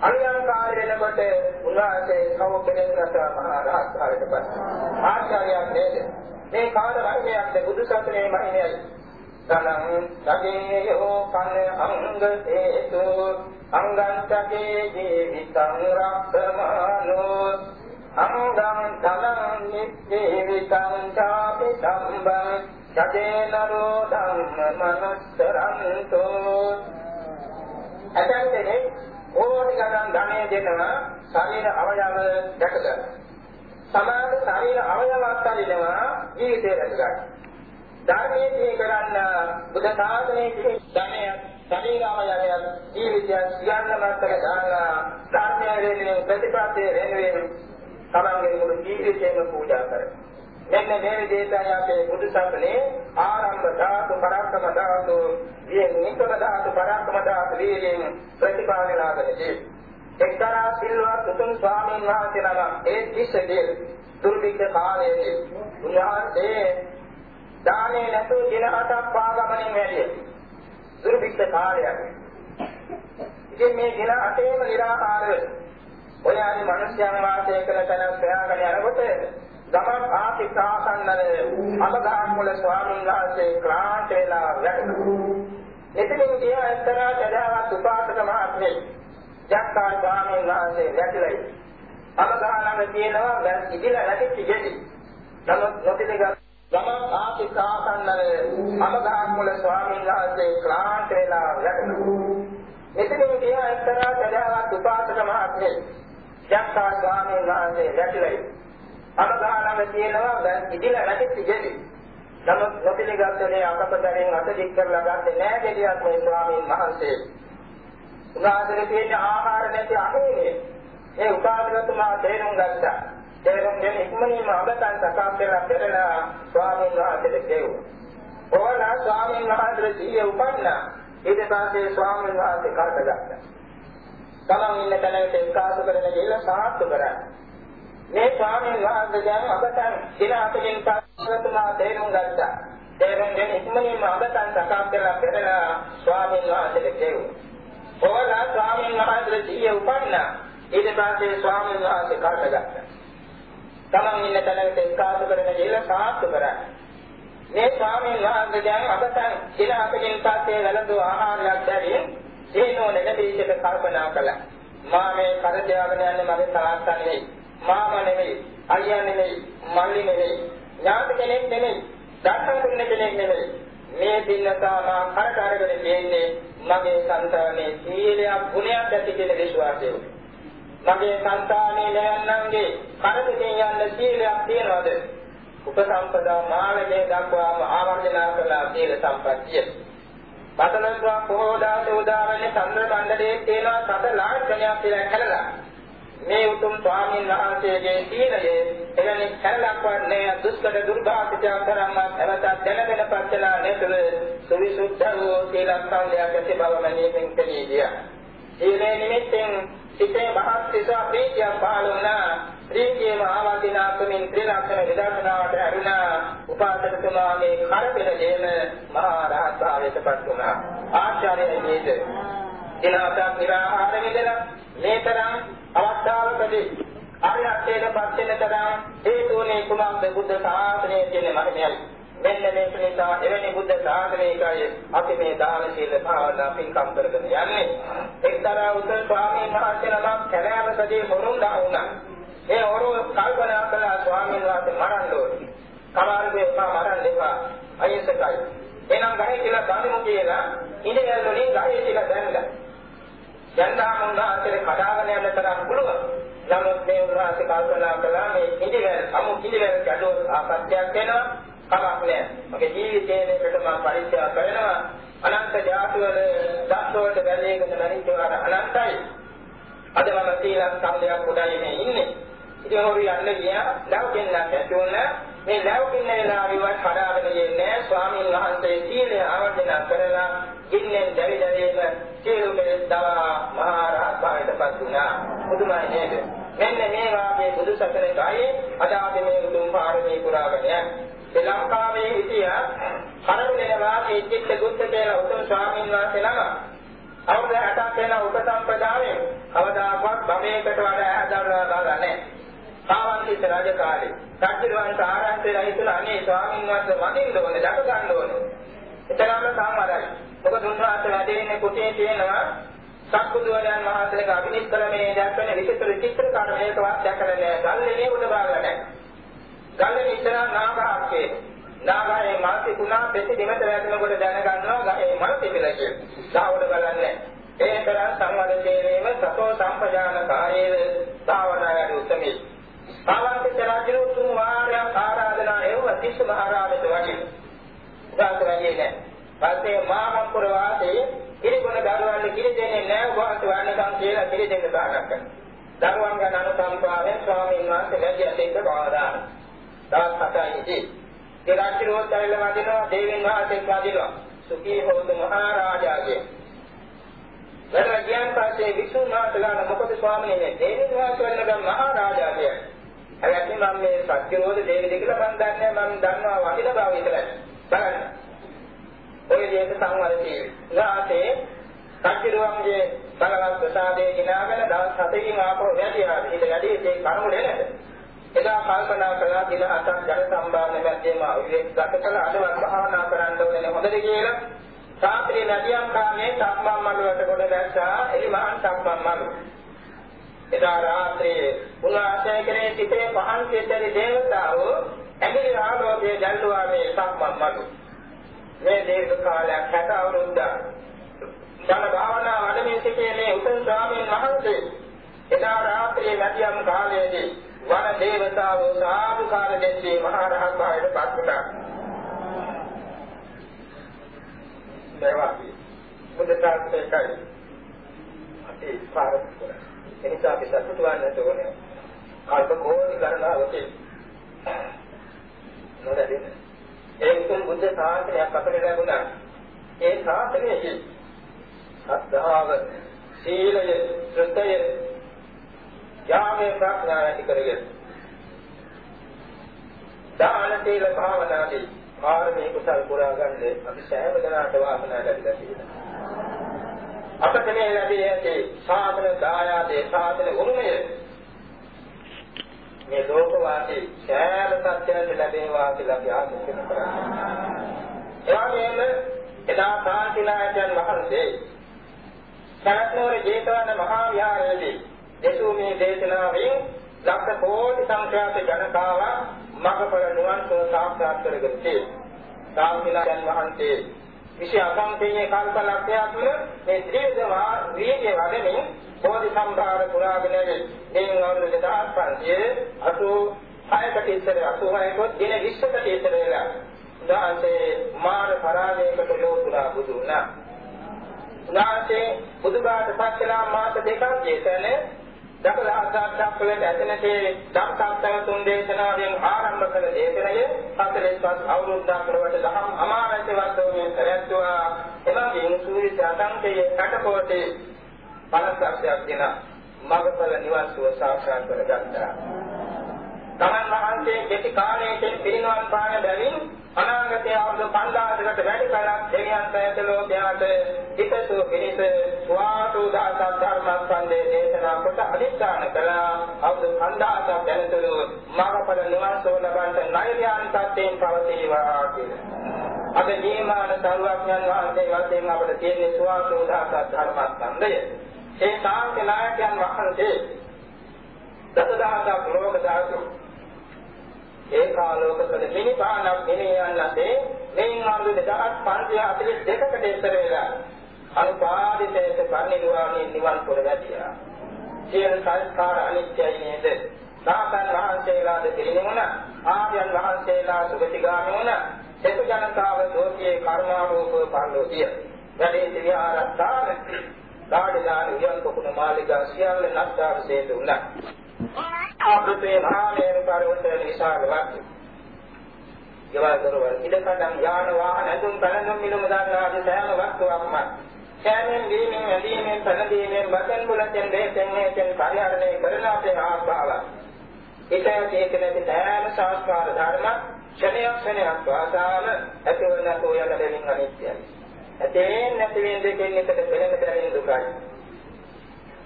අනියංකාර වෙනකොට උන්වහන්සේ කවුකෙනෙක් රස මහා රහත් භාවයට පත්. ආචාර්යයක් නේද? මේ කාල වර්ගයක්ද බුදු සසුනේ මහිනයයි. තනං සගේයෝ කන්න අංගතේතු අංගං සගේ ජීවිතං රක්ඛමානෝ අංගං ධනං නිච්චේවිතං චාපි සම්බං සදේනරෝ ධම්ම මනස්සරන්තෝ ඇතැම් කෙනෙක් ඕනි ගණන් ධනෙ දෙනවා ශරීර අවයව දැකගන්න. සමාන ශරීර අවයව අත්හරිනවා ජීවිතය දැකගන්න. ධර්මයේ තේ කරන්න බුද්ධ ශාසනයේ ධනය ශරීර අවයවය ජීවිතය සියල්ල මතක දාලා ධර්මයේ වෙනුවෙන් ප්‍රතිපත්තිය වෙනුවෙන් තමන්ගේ මුළු ජීවිතේම පූජා කරනවා. මෙන්න මේ විදිහටයි අපේ බුදු සසුනේ ආරම්භ ධාතු පරාක්‍රම ධාතු වියෙන් නිකම ධාතු පරාක්‍රම ධාතු වියෙන් ප්‍රතිපාදනාගන්නේ. එක්තරා සිල්වත් උතුම් ස්වාමීන් වහන්සේ නම ඒ තිස්සදී දුර්භික්ෂ කාලයේදී උන්වහන්සේ දානේ නැතුව දින හතක් පාගමනින් වැඩිය. දුර්භික්ෂ කාලයක්. ඉතින් මේ දින හතේම निराකාර වෙනවා. ඔය ආදි මිනිස්යන් වාසය කරන තැන ප්‍රයාගෙන යනකොට ගමන් ආපිට ආසන්නල අමගාම් මුල ස්වාමීන් වහන්සේ ක්ලාන්ත වෙලා වැටුණා. එතනින් ගිය එක්තරා සදාවත් උපාසක මහත්මයෙක් ජක්කා ස්වාමීන් වහන්සේ වැටිලා අමගානම තියෙනවා ඉදිලා නැතිච්ච ගෙඩි. නමුත් නොතිනක ගමන් ආපිට ආසන්නල අමගාම් මුල ස්වාමීන් වහන්සේ ක්ලාන්ත වෙලා වැටුණා. එතනින් ගිය එක්තරා සදාවත් උපාසක මහත්මයෙක් යක්කා ස්වාමීන් වහන්සේ වැටිලයි. අමගානම තියෙනවා දැන් ඉදිලා නැතිච්ච ගෙඩි. නමුත් නොපිළිගත්තනේ අකපදයෙන් අත දික් කරලා ගත්තේ නෑ ගෙඩියක් මේ ස්වාමීන් වහන්සේ. උනාදේ තියෙන ආහාර නැති අහේනේ. ඒ උපාසකතුමා තේරුම් ගත්තා. තේරුම් ගෙන ඉක්මනින්ම අබතන් සකස් කරලා පෙරලා ස්වාමීන් වහන්සේට දෙව්වා. ඕලා ස්වාමීන් වහන්සේ සිහිය උපන්නා. ඊට පස්සේ ස්වාමීන් වහන්සේ කරට ගත්තා. තමන් ඉන්න තැනකට එක්කාසු කරන ගිහිල්ලා සාහත්තු කරා. මේ ස්වාමීන් වහන්සේ දැන් අබතන් දින අතකින් පස්සතුමා තේරුම් ගත්තා. තේරුම් ගෙන ඉක්මනින්ම අබතන් සකස් කරලා පෙරලා ස්වාමීන් වහන්සේට කියුවා. ඔවලා ස්වාමීන් වහන්සේ සිහිය උපන්නා. ඊට පස්සේ ස්වාමීන් වහන්සේ කාට ගත්තා. තමන් ඉන්න තැනකට එක්කාසු කරන ගිහිල්ලා සාහත්තු කරා. මේ ස්වාමීන් වහන්සේ දැන් අබතන් දින අතකින් පස්සේ වැළඳු ආහාරයක් දැරින් සීන දෙන්නෝ නැගදීකට කල්පනා කළා. මා මේ කර තියාගෙන යන්නේ මගේ තාත්තා නෙවෙයි. මාම නෙවෙයි. අයියා නෙවෙයි. මල්ලි නෙවෙයි. ඥාති කෙනෙක් නෙවෙයි. දක්ෂ දුන්න කෙනෙක් නෙවෙයි. මේ පින්නතා මා කරට අරගෙන තියෙන්නේ මගේ సంతානයේ සීලයක් ගුණයක් ඇති කියන විශ්වාසය මගේ సంతානයේ නෑන්නම්ගේ කරදකින් යන සීලයක් තියනවාද? උපසම්පදා මාර්ගයේ දක්වාම ආවර්ජනා කළා සීල සම්පත්තිය. පතනත්වා පොහොදාට උදාවන්නේ චන්ද්‍ර මණ්ඩලයේ තියෙන සත ලාංඡනයක් කියලා කළා. මේ උතුම් ස්වාමීන් වහන්සේගේ සීලය එවැනි කැලලක්වත් නෑ දුෂ්කර දුර්භාගිතයක් තරම්ම එවතත් දැනගෙන පස්සලා නැතුව සවිසුද්ධ වූ සීලංකල්යක් ඇති බව මැනීමෙන් තේරිය. සීලේ නිමිත්තෙන් සිතේ මහත් සිසා ප්‍රීතිය පහළ වුණා. ප්‍රීතියම ආවදිනාකමින් ත්‍රිලක්ෂණ විදර්ශනාවට ඇරුණා. උපාසකතුමාගේ කරපෙර දේන මහා රහත් භාවයට පත් වුණා. ආචාර්ය නේද? දිනවතා නිරාහාර විදලා මේ තරම් අවස්ථාවකදී අරියත්තේන පස්සෙන තරම් හේතුනේ කුමක්ද බුද්ධ ශාසනයේ තියෙන මහිමයයි. මෙන්න මේක නිසා එවැනි බුද්ධ ශාසනයකයි අපි මේ දාන සීල භාවනා පින්කම් කරගෙන යන්නේ. එක්තරා උත්තර ස්වාමීන් වහන්සේ නමක් කැලෑවකදී හොරුන් දාුණා. ඒ හොරු කල්පනා කළා ස්වාමීන් වහන්සේ මරන්න ඕනේ. කමාරුගේ එපා මරන්න එපා. අයිසකයි. එහෙනම් ගහේ කියලා ගනිමු කියලා ඉඳගෙන වලින් ගහේ කියලා දැන්නලා. දැන්නා මුන්නාන්සේ කඩාගෙන යන තරම් පුළුවන්. නමුත් මේ උන්වහන්සේ කල්පනා කළා මේ ඉඳිවැල් අමු ඉඳිවැල් ගැටුව ආපත්‍යක් වෙනවා. කමක් නෑ. මගේ ජීවිතයේ මේකට මම පරිත්‍යාග කරනවා. අනන්ත ජාතිවල දස්වලට වැළේගෙන මනින්නවා අනන්තයි. අද මම සීලං සම්දයක් උඩයි මේ ඉන්නේ. ඉතින් හොරු යන්න ගියා. ලෞකින්නක් ඇති වුණා. මේ ලෞකින්න වෙලාවෙවත් හදාගෙන යන්නේ ස්වාමීන් වහන්සේ සීලය ආවර්ජන කරලා ඉන්නේ දැවි දැවීම සියලු කෙලෙස් දවා මහා රහත් භාවයට පත් වුණා. පුදුමයි නේද? මෙන්න මේ වාගේ බුදු සසුනේයි අද අපි මේ උතුම් පාරමී පුරාගෙන යන්නේ. ශ්‍රී ලංකාවේ හිටිය කරුණේ වාගේ චිත්ත දුක්ඛ කියලා උතුම් ස්වාමීන් වහන්සේ නම අවුරුදු 60ක් වෙන උපසම්පදාවේ කවදාකවත් බමයකට වඩා හැදවලා දාලා නැහැ. සාවන්තිත රාජකාරී. කච්චිරවන්ත ආරංචිලා හිතලා අනේ ස්වාමීන් වහන්සේ වදින්න ඕනේ, දක ගන්න ඕනේ. එතරම්ම සාමරයි. මොකද උන්වහන්සේ වැඩෙන්නේ කුටියේ තියෙනවා සක්බුදුරයන් වහන්සේගේ අභිනිෂ්ක්‍රමයේ දක්වන විචිත්‍ර විචිත්‍ර කාරණේකවත් දැකලා නැහැ. ගල්ලේ උඩ බාගලා නැහැ. ගල්ලේ ඉතර නාගහක්කේ. නාගහේ මල් තිබුණා පෙති දෙමෙත වැටෙනකොට දැනගන්නවා ගහේ මල් තිබිලා කියලා. සාවඩ බලන්නේ. ඒ තරම් සංවර්ධනයේම සතෝ සම්පජාන කාර්යයේ සාවනාවේ උත්මේ. සාවන්ත චරාචර උතුම් වාරයක් ආරාධනා එව්ව තිස්ස මහරජට වගේ. උදාහරණ වැඩි නැහැ. පස්සේ මාමපුර වාසයේ කිරිගුණ දරුවන්ට කිරි දෙන්නේ නැහැ වහන්සේ වන්නකම් කියලා කිරි දෙන්න සාකච්ඡා කරනවා. දරුවන් ගැන අනුකම්පාවෙන් ස්වාමීන් වහන්සේ වැඩි දෙන්න බවදාන. දවස් හතයි ඉති. ඒ රාජ්‍යරෝත්තරල වදිනවා දේවින් වහන්සේත් වදිනවා. සුඛී හොතු මහරජාගේ. වැඩ ගියන් පස්සේ විසුණු මහතලාන මොකද ස්වාමීන් වහන්සේ දේවින් වහන්සේ වන්නකම් මහරජාගේ. අයත් මම මේ සත්‍යරෝධ දේවි දෙකලා මම දන්නේ මම දන්නවා වදින බව විතරයි. බලන්න. ඔය විදිහට සංවරදී ඊළාතේ සත්‍යරුවන්ගේ බලවත් ප්‍රසාදේ ගినాගෙන දවස් 7කින් ආපහු වැඩියා ඊට වැඩි ඒ කර්ම දෙන්නද එදා කල්පනා කළා දින හතක් ජන සම්බාධන මැදේම විවේක ගත කළ අදවත් භාවනා කරන්න ඕනේ හොඳද කියලා සාත්‍රි නදියම් කාමේ සම්මන් මළුවට කොට දැක්සා එලි මහන් සම්මන් මළු එදා රාත්‍රියේ උන්වහන්සේ කෙරේ සිටේ පහන් කෙතරි දේවතාවෝ ඇඟිලි ආලෝකයේ දැල්ුවා මේ සම්මන් මළු මේ දීර්ඝ කාලයක් 60 අවුරුද්දක් ධන භාවනා වඩමින් සිටියේ මේ උතුම් ස්වාමීන් වහන්සේ එදා රාත්‍රියේ මැදියම් කාලයේදී වන දේවතාවෝ සාදුකාර දෙන්නේ මහා රහත් භාවයට පත් වුණා. දේවාදී බුද්ධාත්මකයි අපි පාරක් කරා. එනිසා අපි සතුටු වන්නට ඕනේ. කල්ප කෝටි කරනාවතේ නොදැන්නේ ඒ උතුම් බුද්ධ ශාසනයක් අපට ලැබුණා. ඒ ශාසනයේ සද්ධාව, සීලය, ශ්‍රද්ධය, ඥානය ප්‍රඥා ඇති කරගෙන දාන සීල භාවනාදී පාරමී කුසල් පුරා ගන්න අපි සෑම දිනකට වාසනාව ලැබිලා තියෙනවා. අපට මේ ලැබී ඇති ශාසන දායාදේ ශාසන උරුමය මේ ලෝක වාසී සෑම සත්‍යයන්ට ලැබේවා කියලා අපි ආශිර්වාද කරනවා. එවැගේම එදා සාන්තිනායකයන් වහන්සේ සරත්නෝර ජේතවන මහා විහාරයේදී දෙසූ මේ දේශනාවෙන් ලක්ෂ කෝටි සංඛ්‍යාත ජනතාවක් මඟඵල නිවන් සුව සාක්ෂාත් කරගෙන තියෙනවා. සාමිලායන් වහන්සේ විශේෂ අසංකේය කල්පලක්ෂය තුළ මේ ත්‍රිවිධ වීර්ය වඩමින් බෝධි සම්භාර පුරාගෙන එයින් අවුරුදු 2586කට ඉස්සර 86කට දින 20කට ඉස්සර වෙලා උදාහරණේ මාන පරාජයකට ලෝතුරා බුදු වුණා. උදාහරණේ බුදුබාට පස්සලා මාස දෙකක් ජීතනේ දකලහසක් වලට ඇතනතේ ධම්සක්තව තුන් දේශනාවෙන් ආරම්භ කළ දේශනය 45 අවුරුද්දක් කරවට දහම් අමාරයිත වස්තුවෙන් පැවැත්වුවා එමගින් සූර්ය අසංකේය කටකොටේ 50ක් දින මගපල නිවන් සුව සාක්ෂාත් කරගත්තා. තමන් වහන්සේ කෙටි කාලයකින් පිරිනවන් පාන බැවින් අනාගතයේ අවුරුදු 5000කට වැඩි කාලයක් දෙවියන් සෑත ලෝකයාට හිතසු පිණිස ස්වාතු දාස ධර්මස්කන්ධයේ දේශනා කොට අධිෂ්ඨාන කළා අවුරුදු 5000ක් දැනතුළු මාර්ගඵල නිවන් සුව ලබන්නට නෛර්යාන් සත්‍යයෙන් පවතිවා කියලා. අද ජීවමාන සරුවඥන් වහන්සේ වශයෙන් අපට තියෙන ස්වාතු දාස ධර්මස්කන්ධය ඒ ශාන්ති නායකයන් වහන්සේ දසදහසක් ලෝක ධාතු ඒකාලෝකකල මිනිපානක් ගෙනියන්නදී මෙයින් අවුරුදු 2542කට ඉස්සර වෙලා අනුපාදිතයට පරිනිර්වාණය නිවන් පුර වැටියා. සියලු සංස්කාර අනිත්‍යයි නේද? සාතන් වහන්සේලාද පිළිනෙමුණ ආර්යයන් වහන්සේලා සුගතිගාමී වුණ සෙතු ජනතාව දෝෂයේ කර්මාරූප පරිලෝකිය. වැඩි විහාරස්ථාන දාඩිදාන වියන් කොකුණ මාලිගා සියල්ල නැස්තාවසේ දුන්නා. ආපෘතේ මහාමේරු පර්වතය විශාල වත්. ගෙවල් දරවල් ඉඩකඩම් යාන වාහන ඇතුන් පැනඳුම් මිලම දාන ආදී සෑම වස්තුවක්ම කෑමෙන් දීමෙන් ඇදීමෙන් පැනදීමෙන් වසන් බුලෙන් දෙයෙන් හේතෙන් පරිහරණය කරන අපේ ආස්භාව. ඒකයි තේකෙන සෑම සංස්කාර ධර්ම ක්ෂණයක් ක්ෂණයක් වාසාම ඇතිවන නැතෝ යන දෙමින් අනිත්‍යයි. ඇතෙන් නැති වෙන දෙකෙන් එකට පෙරෙන බැරින් දුකයි.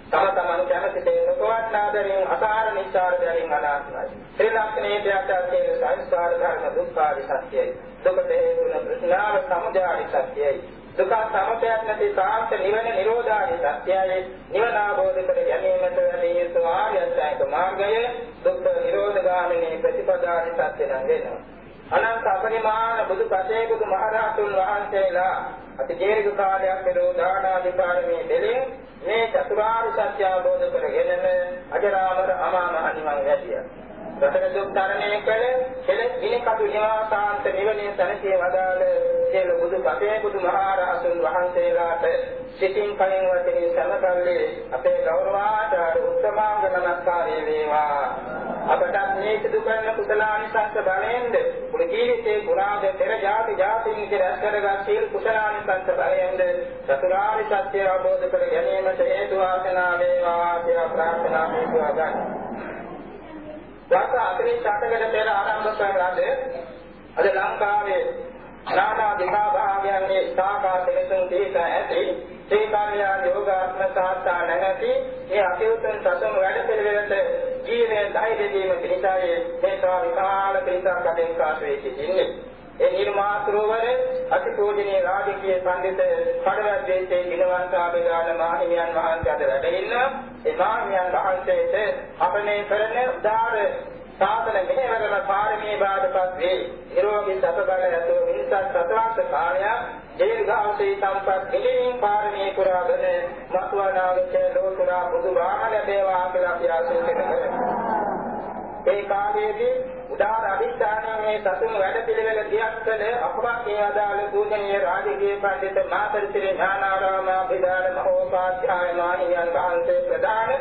තම තමන් කැමති දේ නොකවට්නාදරින් අසාර නිස්සාරයෙන් අනාත්මයි. ත්‍රිලක්ෂණයේ යටතේ සංස්කාර ධර්ම දුක්ඛාරි සත්‍යයි. දුකට හේතුන ප්‍රඥාව සමුදයාරි සත්‍යයි. දුක සමුදයක් නැති සාන්ත නිවන නිරෝධාරි සත්‍යයි. නිවන අවබෝධ කර ගැනීමට වැඩි යුතු ආර්ය අෂ්ටාංග මාර්ගය දුක්ඛ නිරෝධගාමිනී ප්‍රතිපදාරි සත්‍ය නම් වෙනවා. අනන්ත අපරිමාණ බුදු පසේ බුදු මහරහතුන් වහන්සේලා අති දීර්ඝ කාලයක් නිරෝධානාදී පාරමී දෙලින් තරණය කළ කෙලෙස් විනිකඩු නිවාසාන්ත නිවනේ තනසේ වදාළ සියලු බුදු පසේ බුදු මහරහතුන් වහන්සේලාට සිතින් කලින් වචනින් සමකල්ලේ අපේ ගෞරවාචාර උත්තමාංග නමස්කාරය වේවා. අපට මේ සිදු කරන කුසලානිසංස බලයෙන්ද මුළු ජීවිතේ පුරාද පෙර ජාති ජාතින් ඉරස් කරගත් සීල කුසලානිසංස බලයෙන්ද චතුරාර්ය සත්‍ය අවබෝධ කර ගැනීමට හේතු වාසනා වේවා කියලා ප්‍රාර්ථනා කරනවා ගන්න. වාස 48කට පෙර ආරම්භ කරන අද අද ලංකාවේ නානා දිහා භාගයන්ගේ සාකා දෙලසුන් දීක ඇති ශ්‍රී කාර්යා යෝගාත්ම සාස්ත්‍රා නැති මේ අතිඋත්තර සසම වැඩ පිළිවෙලට ජීවයෙන් ධෛර්ය දීම පිණිසයි මේ සා විශාල පිළිසක් අධින් කාශයේ සිටින්නේ ඒ නිර්මාතෘවර අතිපූජනීය රාජකීය පඬිත කඩවැද්දේ දිනවන්තාභිදාන මහණියන් වහන්සේ අද වැඩ ඉන්නවා ඒ මහණියන් වහන්සේට අපනේ කරන උදාර සාසන මෙහෙවරම පාරමී බාධපත් වේ. නිරෝගී සත බල ඇතුව මිනිසත් සතවර්ෂ කාලයක් දීර්ඝාසී සම්පත් පිළිමින් පාරමී පුරාගෙන මතුවනාගත ලෝතුරා බුදු වාහන ලැබේවා කියලා අපි ආශිර්වාද කරනවා. ඒ කාලයේදී උදාර අධිෂ්ඨානයේ මේ සතුන් වැඩ පිළිවෙල දියත් කළ අපවත් මේ අදාළ පූජනීය රාජකීය පඬිත මාතරිසිරි ඥානාරාම අභිදාන මහෝපාධ්‍යාය මාහිමියන් වහන්සේ ප්‍රදාන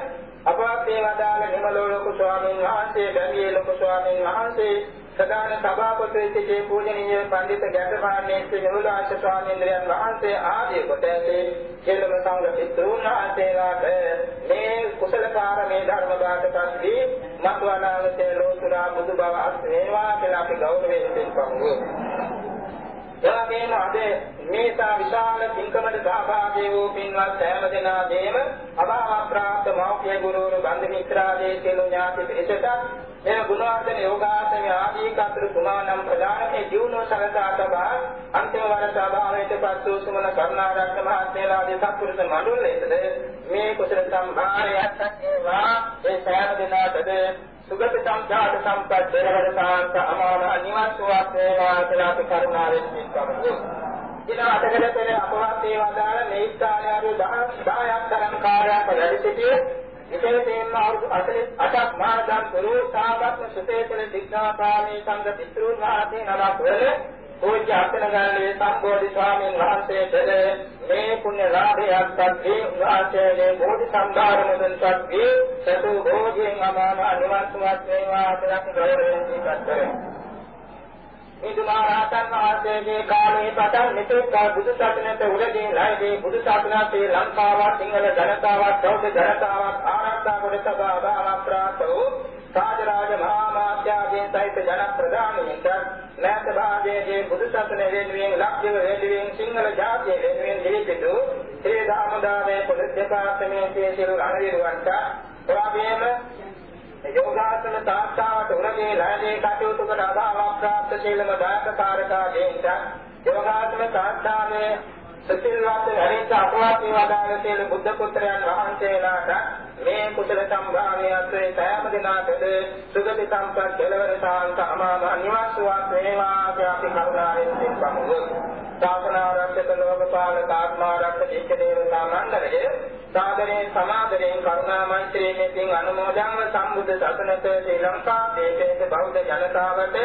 අපවත් මේ වදාළ නිමලෝ ලොකු ස්වාමීන් වහන්සේ බැමියේ ලොකු ස්වාමීන් වහන්සේ සදාන සභාපති සිටි පූජනීය පඬිත ගැටපාණේ ශ්‍රී නිරුලාශ ස්වාමීන් වහන්සේ ආදී කොට ඇති සියලුම සංඝ පිටුන් වහන්සේලාට මේ කුසල කාර්මයේ ධර්ම දායකපත් දී මතු අනාගතයේ ලෝතුරා බුදු බව අත් වේවා කියලා අපි ගෞරවයෙන් දෙන්පමු. එවැගේම අද මේසා විශාල පින්කමට සහභාගී වූ පින්වත් සෑම දෙනාගේම අභාව ප්‍රාප්ත මෞඛ්‍ය ගුරුවරු බන්ධ මිත්‍රාදී සියලු ඥාති පිරිසට මෙම ගුණවර්ධන යෝගාසන ආදී කතර කුමානම් ප්‍රදානයේ ජීවන සලසා තබා අන්තිම වර සභාවයට පත් වූ සුමන කරුණාරත්න මහත්මයාගේ සත්පුරුෂ මණ්ඩලයේද මේ කුසල සම්භාරයත් ඒවා ඒ සෑම දිනාටද සුගත සම්ජාත සම්පත් දෙරවර සාන්ත අමාන නිවන් සුවක් වේවා කියලා අපි කරුණාවෙන් සිතමු. දින අටකට පෙර අපවත් ඒ වදාළ මේ ස්ථානයේ අරු 10ක් තරම් කාර්යයක් වැඩ සිටියේ විශේෂයෙන්ම අවුරුදු 48ක් මාදම් පුරු සාගත සුතේතන දිග්නාපාමී සංඝ පිටුන් වහන්සේ නමක් වල පූජ්‍ය අත්නගාලේ සම්බෝධි ස්වාමීන් වහන්සේට මේ පුණ්‍ය ලාභයත් සත්‍යේ උන්වහන්සේගේ බෝධි සම්භාර මුදන් සත්‍යේ සතු භෝධියෙන් අමාම අනුවත්වත් වේවා අපලක් ගෞරවයෙන් සිතත් කරමු. ඉදුමාරාතන් වහන්සේගේ කාලේ පටන් මෙතෙක් බුදු සසුනට උරදී ලයිදී බුදු සසුන ශ්‍රී ලංකාව සිංහල ජනතාව බෞද්ධ ජනතාව ආරක්ෂා කොට තබා බාම ප්‍රාප්ත වූ රාජරාජ මහා මාත්‍යාදීන් සහිත ජන ප්‍රධානීන්ට නැත් භාගයේදී බුදු සසුන වෙනුවෙන් ලක්දිව වෙනුවෙන් සිංහල ජාතිය වෙනුවෙන් දීපිතු ශ්‍රී දාමදාමේ පොලිස් දෙපාර්තමේන්තුවේ සියලු රණවිරුවන්ට එවාගෙම යෝගාසන තාක්ෂාවට උරගේ ලෑනේ කටයුතු කර අභාව ප්‍රාප්ත සීලම දායකකාරකාදීන්ට යෝගාසන තාක්ෂාවේ සතිල්වත් හරිත අපවත් වේවාදාන සියලු බුද්ධ පුත්‍රයන් වහන්සේලාට මේ කුසල සම්භාවයත්වේ සෑම දිනකද සුගති සම්පත් කෙලවර සාන්ත අමාම නිවාසුවක් වේවා අපි කරුණාවෙන් සිතමු. ශාසනාරක්ෂක ලෝකපාලක ආත්මාරක්ෂක ඉච්ඡ දේවතා මණ්ඩලයේ සාදරේ සමාදරයෙන් කරුණා මෛත්‍රියෙන් පින් අනුමෝදන්ව සම්බුද්ධ ශාසනත ශ්‍රී ලංකා දේශයේ බෞද්ධ ජනතාවට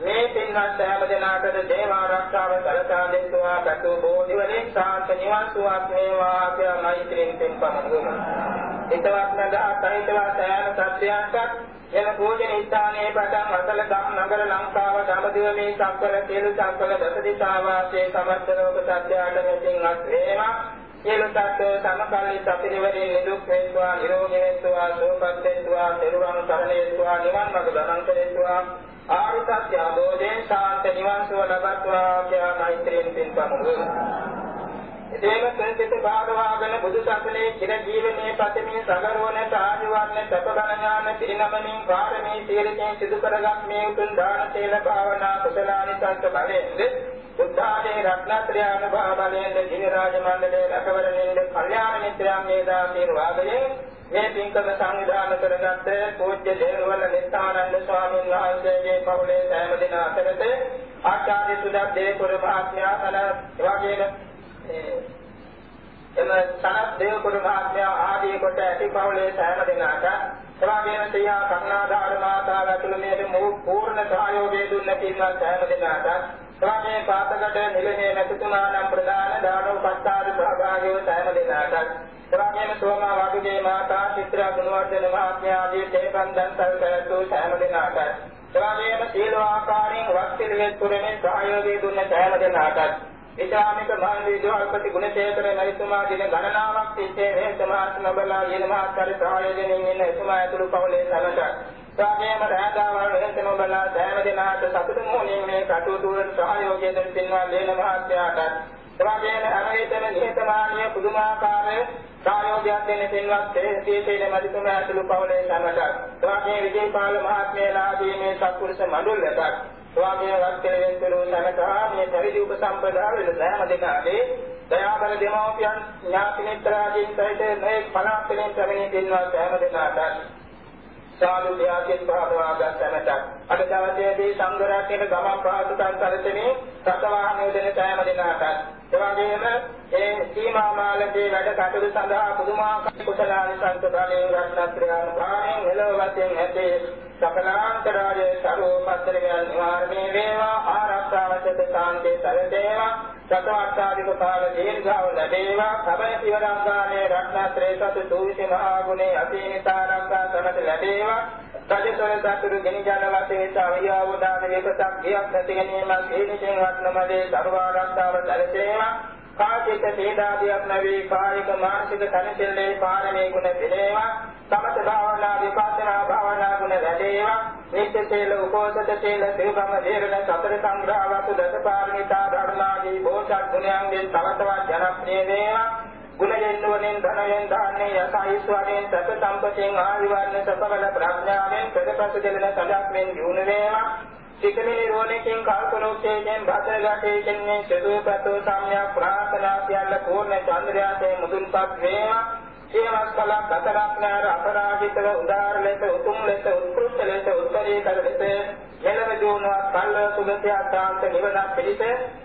මේ පින්වත් සෑම දෙනාටද දේව ආරක්ෂාව සලසා දෙත්වා පැතු බෝධි වලින් සාන්ත නිවන් සුවක් වේවා කියලා මෛත්‍රියෙන් පින් පමුණුමු. හිතවත් නදා සහිතව සෑම සත්‍යයන්ට එන පූජන ස්ථානයේ පටන් අසල ගම් නගර ලංකාව දඹදිව මේ සම්පල සියලු සම්පල දස දිශා වාසයේ සමස්ත ලෝක සත්‍යයට මෙසින් අත් වේවා සියලු සත්ත්ව සමකල්ලි සපිරිවරින් නිදුක් වේවා නිරෝගී වේවා සුවපත් වේවා තෙරුවන් සරණ වේවා නිවන් මඟ ගමන් කරේවා ආරි සත්‍ය අවබෝධයෙන් ශාන්ත නිවන් සුව ලබත්වා කියලා මෛත්‍රියෙන් පින්පමුණු. එතේම සංසිත භාගවාගෙන බුදු සසුනේ චිර ජීවනයේ පතමින් සගරවන ආජීවන්න සපබල ඥාන පිරිනමමින් පාරමී සීලයෙන් සිදු කරගත් මේ උතුම් දාන සීල භාවනා කුසලානි සංක බලෙන්ද බුද්ධාදී රත්නත්‍රයාන භාවලෙන්ද ජින රාජ මණ්ඩලයේ රැකවරණෙන්ද කල්යාණ මිත්‍රයන් මේ දාසීර්වාදයෙන් මේ පින්කම සංවිධානය කරගත්ත පූජ්‍ය දේවවල නිස්සානන්ද ස්වාමීන් වහන්සේගේ පවුලේ සෑම දින අතරත ආචාර්ය සුදත් දේවපුර මහත්මයා තන එවාගේම එම සනත් දේවපුර මහත්මයා ආදී කොට ඇති පවුලේ සෑම දිනකට එවාගේම සියා කරුණාධාර මාතා ඇතුළු මේ පූර්ණ සහයෝගය දුන්න පින්වත් සෑම දිනකට එවාගේ පාතකට නිලමේ නැතුතුමා නම් ප්‍රදාන දානෝපස්ථාන සහභාගීව සෑම දිනකට එවැගේම සෝමා වඩුගේ මාතා චිත්‍රා ගුණවර්ධන මහත්මයා ආදී තේපන්දන් සල්කරතු සෑම දිනකට එවැගේම සීල ආකාරයෙන් වස්තිලෙත් පුරමින් සහයෝගය දුන්න සෑම දිනකට ඉතාමික මහන්දී ජෝල්පති ගුණසේකර මරිතුමා දින ගණනාවක් තිස්සේ මේ සමාජ නබලා යෙන මහත්තර සහයෝගයෙන් ඉන්න එතුමා ඇතුළු පවුලේ සමට ස්වාමීම රාජාවල් වෙනතම බලා සෑම දිනකට සතුටු මොහොනින් මේ කටයුතු වලට සහයෝගය දෙන්න පින්වා ලේන මහත්මයාට එවාගේම හැමවිටම නිහතමානීය පුදුමාකාර සහයෝගයක් දෙන්න පින්වත් තේසීතේන මදිතුමා ඇතුළු පවුලේ සමට. එවාගේ විජේපාල මහත්මයාලාදී මේ සත්පුරුෂ මඬුල්ලට එවාගේ වක්කලෙන් තුරු සමතා මේ පරිදි උපසම්පදා වෙන සෑම දෙනාගේ දයාබල දෙමෝපියන් ඥාති මිත්‍රාදීන් සහිත මේ පලාපලෙන් පැමිණි පින්වත් සෑම දෙනාට සාදු ත්‍යාගයෙන් භාවනා ගන්නට. අද දවසේදී සංඝ රැකෙන ගමන් පහසුකම් සැලසෙමින් සතවාහන යොදන සෑම දිනකට එවැගේම ඒ සීමා මාලකේ වැඩ කටයුතු සඳහා පුදුමාකාර කුසලානිසංස බලයෙන් රත්නත්‍රයන් භාණයෙන් මෙලොව වශයෙන් ඇති සකලාන්තරාය සරෝපත්‍රයන් නිවාරණය වේවා ආරක්ෂාවචත සාන්තේ සැලසේවා සතවර්තාදික කාල දීර්ඝව ලැබේවා සබය සිවරංගානේ රත්නත්‍රේ සතු සූවිසි මහා ගුණේ අසීමිතාරංගා සමත ලැබේවා. රජතොල සතුරු ගෙනි ජන වශයෙන් සාවියාවදාන වේකසක් ගියක් නැති ගැනීමක් හේනිසෙන් වත්නමදේ සර්වාරක්ෂාව සැලසේවා කායික තේදාදියක් නැවේ කායික මානසික තනතෙල්ලේ පාරමේ ගුණ දෙලේවා සමත භාවනා විපස්සනා භාවනා ගුණ වැඩේවා මේ නිත්‍ය සීල උපෝසත සීල සිව්ගම දේරණ සතර සංග්‍රහ වතු දසපාරමිතා ධර්මාදී බෝසත් ගුණයන්ගෙන් තවතවත් ජනප්‍රිය වේවා ගුණයෙන් නුවණින් ධනයෙන් දාන්නේ යසයිස්වරයෙන් සත සම්පතෙන් ආවිවර්ණ සපබල ප්‍රඥාවෙන් පෙරපස දෙලන සඳක් මෙන් දිනු වේවා. සිතමිනි රෝණකින් කල්පලෝකයෙන් භද්‍රගතයෙන් සදුපතෝ සම්‍යක් ප්‍රාර්ථනා සියල්ල පූර්ණ චන්ද්‍රයාසේ මුදුන්පත් වේවා. සියවත් කලක් දසරක් නෑර අපරාජිතව උදාර ලෙස උතුම් ලෙස උත්කෘෂ්ඨ ලෙස උත්තරීතර ලෙස මෙලව ජීවනවත් කල්ල සුගතියාන්ත නිවනක් පිළිස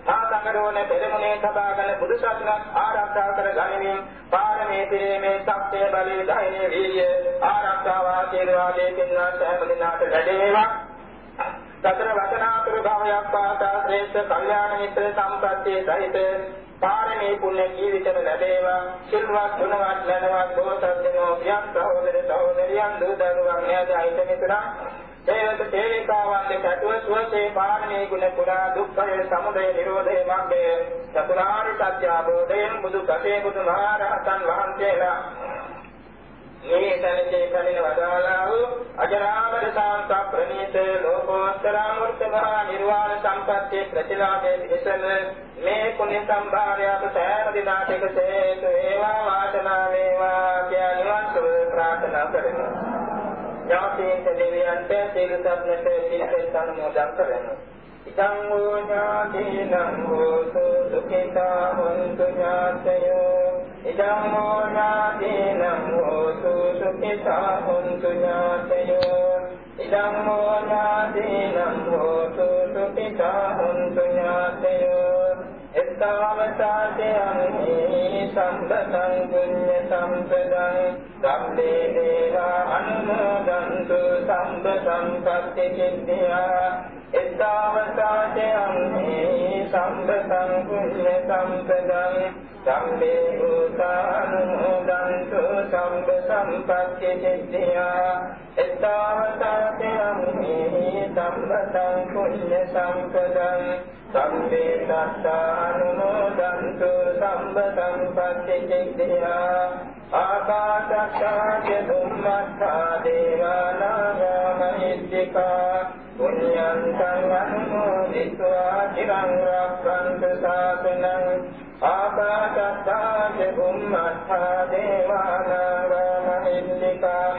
මා සංගරෝණ පෙරමුණේ සබාගෙන බුදු සසුනක් ආරක්ෂා කර ගනිමින් පාරමී පිරීමේ ශක්තිය බලය ධෛර්ය වීර්ය ආරක්ෂාව ආශිර්වාදයේ පින්නා සෑම දිනකට ලැබේවා සතර වචනාතුරු භාවයක් පාසා ශ්‍රේෂ්ඨ කල්යාණ මිත්‍ර සම්පත්තිය සහිත පාරමී පුණ්‍ය ජීවිතම ලැබේවා. සිල්වත් ගුණවත් ලැබවත් බෝසත් දෙනෝ පියන් සහෝදර සහෝදරියන් දූ දරුවන් නෑද අයිත මිතුරන් දේවත තේරිකාවන් දෙකටුව සුවසේ පාරමී ගුණ පුරා දුක්ඛය සමුදය නිරෝධය මග්ගය චතුරාර්ය සත්‍ය අවබෝධයෙන් බුදු කසේ බුදු මහරහතන් වහන්සේලා මේ තැනදී කලින් වදාළා වූ අජරාමර සාන්ත ප්‍රණීත ලෝකෝත්තර නිර්වාණ සම්පත්තිය ප්‍රතිලාභයේ පිටසන මේ පුණ්‍ය සම්භාරයට සෑම දිනකට එකසේ වේවා වාසනාව වේවා කියන නිවන් සුව ප්‍රාර්ථනා කරමු. ඥාතීන් දෙවියන්ට සියලු සත්නට සිල්පෙත් අනුමෝදන් කරමු. ඉදං වූ ඥාතීනං හෝතු සුඛිතා හොන්තු ඥාතයෝ ඉදං වූ ඥාතීනං හෝතු සුඛිතා හොන්තු ඥාතයෝ ඉදං වූ ඥාතීනං හෝතු සුඛිතා හොන්තු ඥාතයෝ එත්තාවතාතයන්හි සම්පතං පුඤ්ඤ සම්පදං සම්මේ දේවා අනුමෝදන්තු සම්ප සම්පත්ති සිද්ධියා එත්තාවතාතයන්හි සම්පතං පුඤ්ඤ සම්පදං සම්මේ භූතානුමෝදන්තු සම්බ සම්පත්ති සිද්ධියා එත්තාවතාතං මේහි සම්පතං කුඤ්ඤ සම්පදං. සම්මේ සත්තානුමෝදන්තු සම්බ සම්පත්ති සිද්ධියා ආකාශක්ඛාය දුම්මත්තා දේවානාගා මහිද්దికා පුඤ්ඤං සංඝං මොදිत्वा චිරං රක්ඛන්තු සාසනං. ආකාශත්තාච බුම්මත්තා දේවානාගාන ඉල්ලිකා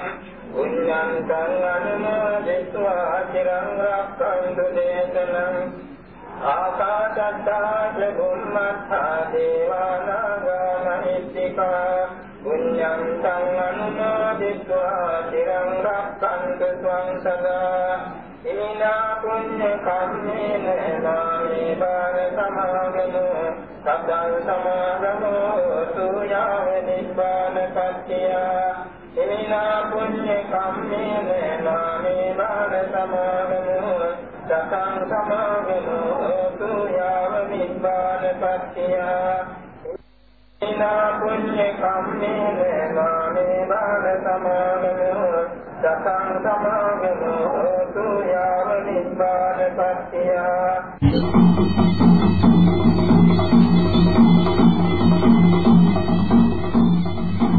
පුඤ්ඤන්තං අනුමෝදිत्वा චිරං රක්ඛන්තු දේශනං. ආකාශත්තාච බුම්මත්තා දේවානාගාන ඉල්ලිකා පුඤ්ඤන්තං අනුමෝදිत्वा චිරං රක්ඛන්තු ත්වං සදා. ඉනා පුඤ්ඤ කම්මේන නාමේ බාල සමාගමෝ. සබ්බං සමාගමෝ සූයාව නිබ්බාන පත්‍තියා ඉමිනා පුඤ්ඤ කම්මේන නාමේ බාල සමාගමෝ. සතං සමාගමෝතු යාව නිබ්බාන පත්‍තියා ඉනා පුඤ්ඤ කම්මේන නාමේ බාල සමාගමෝ. සතං සමාගමෝතු යාව නිබ්බාන පත්‍තියා